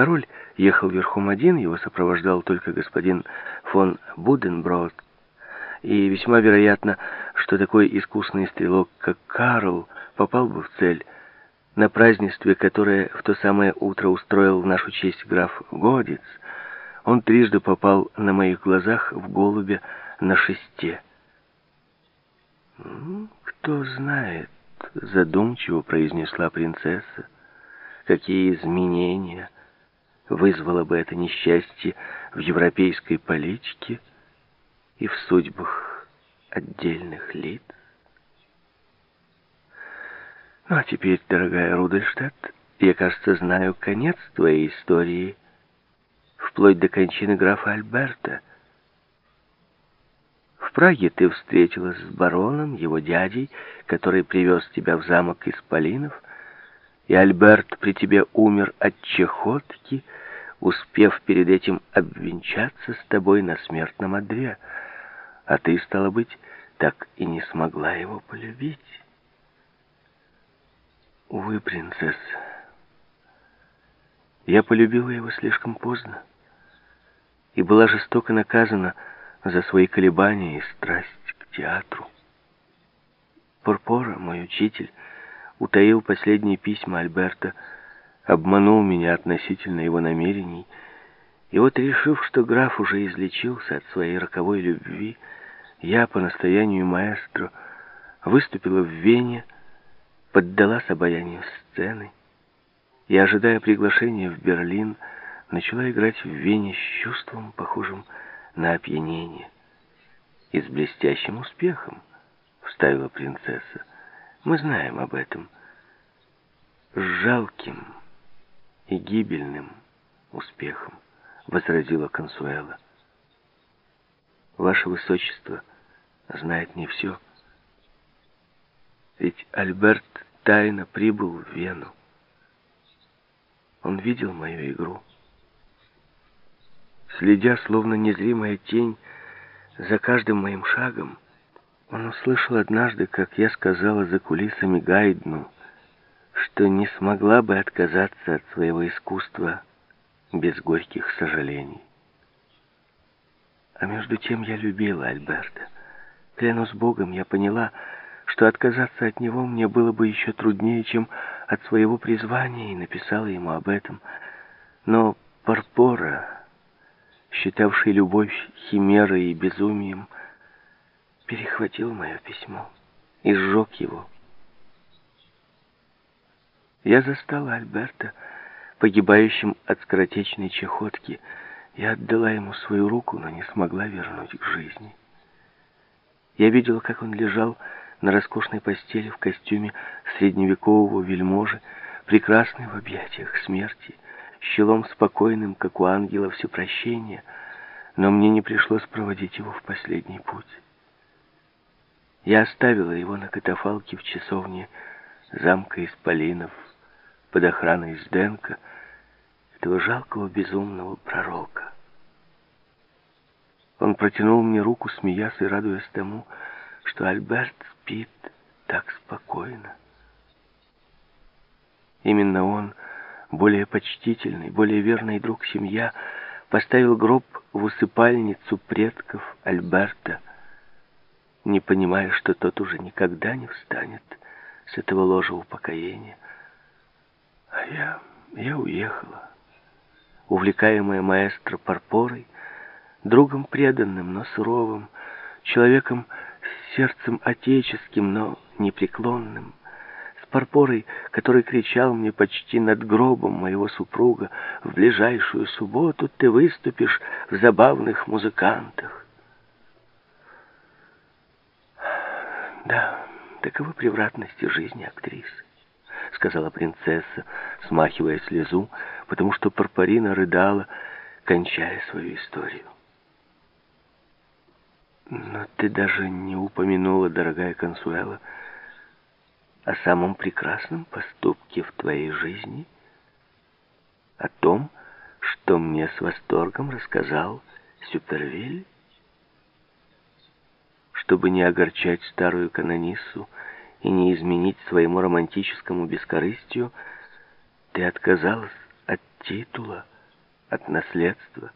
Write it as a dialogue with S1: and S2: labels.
S1: Король ехал верхом один, его сопровождал только господин фон Буденброд, и весьма вероятно, что такой искусный стрелок, как Карл, попал бы в цель. На празднестве, которое в то самое утро устроил в нашу честь граф Годец, он трижды попал на моих глазах в голубя на шесте. «Кто знает», — задумчиво произнесла принцесса, «какие изменения вызвало бы это несчастье в европейской политике и в судьбах отдельных лиц». Ну, а теперь, дорогая Рудольштадт, я, кажется, знаю конец твоей истории, вплоть до кончины графа Альберта. В Праге ты встретилась с бароном, его дядей, который привез тебя в замок Исполинов, и Альберт при тебе умер от чехотки, успев перед этим обвенчаться с тобой на смертном одре, а ты, стало быть, так и не смогла его полюбить. Увы, принцесса, я полюбила его слишком поздно и была жестоко наказана за свои колебания и страсть к театру. Порпора, мой учитель, утаил последние письма Альберта, обманул меня относительно его намерений, и вот, решив, что граф уже излечился от своей роковой любви, я, по настоянию маэстро, выступила в Вене, поддалась обаянию сцены и, ожидая приглашения в Берлин, начала играть в Вене с чувством, похожим на опьянение. «И с блестящим успехом», — вставила принцесса. «Мы знаем об этом. С жалким и гибельным успехом», — возразила Консуэла. «Ваше Высочество знает не все». Ведь Альберт тайно прибыл в Вену. Он видел мою игру. Следя, словно незримая тень, за каждым моим шагом, он услышал однажды, как я сказала за кулисами Гайдну, что не смогла бы отказаться от своего искусства без горьких сожалений. А между тем я любила Альберта. Клянусь Богом, я поняла, что отказаться от него мне было бы еще труднее, чем от своего призвания, и написала ему об этом. Но Парпора, считавший любовь химерой и безумием, перехватил мое письмо и сжег его. Я застала Альберта, погибающим от скоротечной чехотки. Я отдала ему свою руку, но не смогла вернуть к жизни. Я видела, как он лежал на роскошной постели в костюме средневекового вельможи, прекрасный в объятиях смерти, щелом спокойным, как у ангела всепрощения, но мне не пришлось проводить его в последний путь. Я оставила его на катафалке в часовне замка Исполинов под охраной Сденка, этого жалкого безумного пророка. Он протянул мне руку, смеясь и радуясь тому, что Альберт спит так спокойно. Именно он, более почтительный, более верный друг семья, поставил гроб в усыпальницу предков Альберта, не понимая, что тот уже никогда не встанет с этого ложа упокоения. А я, я уехала, увлекаемая маэстро Парпорой, другом преданным, но суровым, человеком с сердцем отеческим, но непреклонным, с Парпорой, который кричал мне почти над гробом моего супруга, «В ближайшую субботу ты выступишь в забавных музыкантах». Да, таковы превратности жизни актрисы, сказала принцесса, смахивая слезу, потому что Парпорина рыдала, кончая свою историю. Но ты даже не упомянула, дорогая Консуэла, о самом прекрасном поступке в твоей жизни, о том, что мне с восторгом рассказал Сюпервиль. Чтобы не огорчать старую канонису и не изменить своему романтическому бескорыстию, ты отказалась от титула, от наследства.